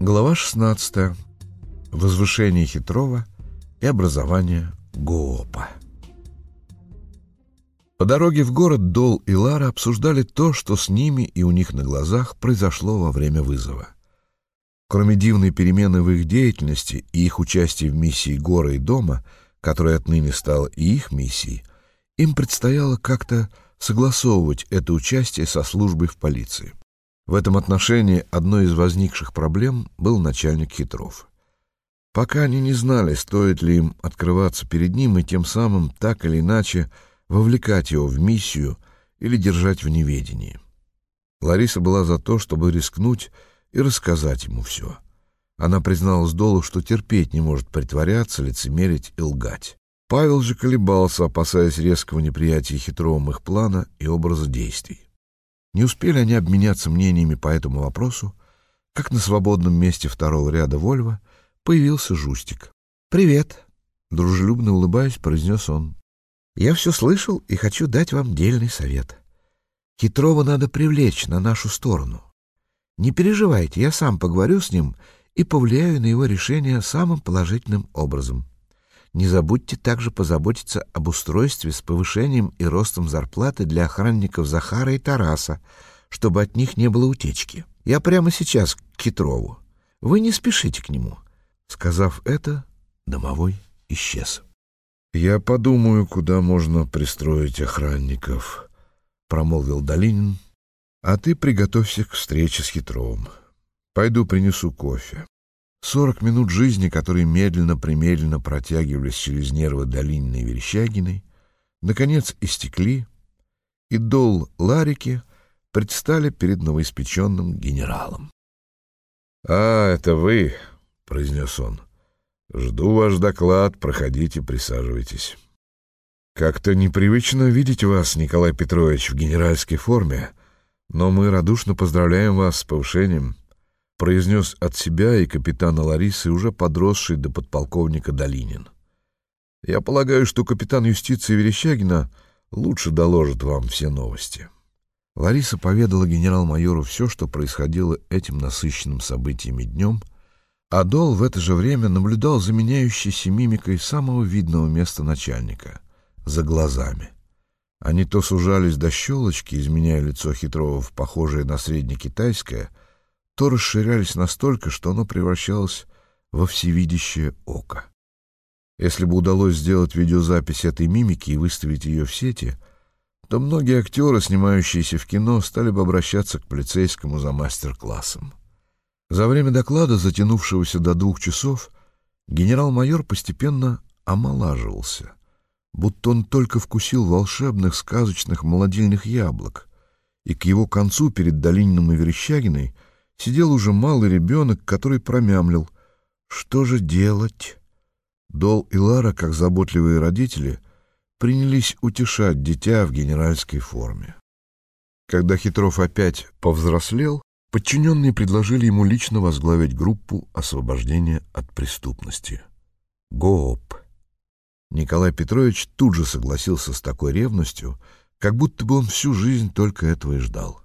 Глава 16. Возвышение Хитрова и образование ГООПа. По дороге в город Дол и Лара обсуждали то, что с ними и у них на глазах произошло во время вызова. Кроме дивной перемены в их деятельности и их участия в миссии Гора и Дома, которая отныне стала и их миссией, им предстояло как-то согласовывать это участие со службой в полиции. В этом отношении одной из возникших проблем был начальник Хитров. Пока они не знали, стоит ли им открываться перед ним и тем самым так или иначе вовлекать его в миссию или держать в неведении. Лариса была за то, чтобы рискнуть и рассказать ему все. Она призналась Долу, что терпеть не может притворяться, лицемерить и лгать. Павел же колебался, опасаясь резкого неприятия хитровым их плана и образа действий. Не успели они обменяться мнениями по этому вопросу, как на свободном месте второго ряда Вольва появился Жустик. «Привет!» — дружелюбно улыбаясь, произнес он. «Я все слышал и хочу дать вам дельный совет. Хитрого надо привлечь на нашу сторону. Не переживайте, я сам поговорю с ним и повлияю на его решение самым положительным образом. Не забудьте также позаботиться об устройстве с повышением и ростом зарплаты для охранников Захара и Тараса, чтобы от них не было утечки. Я прямо сейчас к Китрову. Вы не спешите к нему. Сказав это, домовой исчез. Я подумаю, куда можно пристроить охранников, промолвил Долинин. А ты приготовься к встрече с Хитровым. Пойду принесу кофе. Сорок минут жизни, которые медленно-примедленно протягивались через нервы Долининой и Верещагиной, наконец истекли, и дол Ларики предстали перед новоиспеченным генералом. — А, это вы, — произнес он. — Жду ваш доклад, проходите, присаживайтесь. — Как-то непривычно видеть вас, Николай Петрович, в генеральской форме, но мы радушно поздравляем вас с повышением. — произнес от себя и капитана Ларисы, уже подросший до подполковника Долинин. «Я полагаю, что капитан юстиции Верещагина лучше доложит вам все новости». Лариса поведала генерал-майору все, что происходило этим насыщенным событиями днем, а Дол в это же время наблюдал за меняющейся мимикой самого видного места начальника — за глазами. Они то сужались до щелочки, изменяя лицо хитрого в похожее на среднекитайское — то расширялись настолько, что оно превращалось во всевидящее око. Если бы удалось сделать видеозапись этой мимики и выставить ее в сети, то многие актеры, снимающиеся в кино, стали бы обращаться к полицейскому за мастер-классом. За время доклада, затянувшегося до двух часов, генерал-майор постепенно омолаживался, будто он только вкусил волшебных сказочных молодильных яблок, и к его концу перед Долининым и Верещагиной сидел уже малый ребенок, который промямлил. Что же делать? Дол и Лара, как заботливые родители, принялись утешать дитя в генеральской форме. Когда Хитров опять повзрослел, подчиненные предложили ему лично возглавить группу освобождения от преступности. ГООП. Николай Петрович тут же согласился с такой ревностью, как будто бы он всю жизнь только этого и ждал.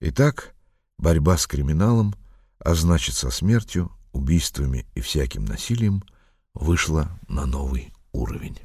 Итак, Борьба с криминалом, а значит со смертью, убийствами и всяким насилием, вышла на новый уровень.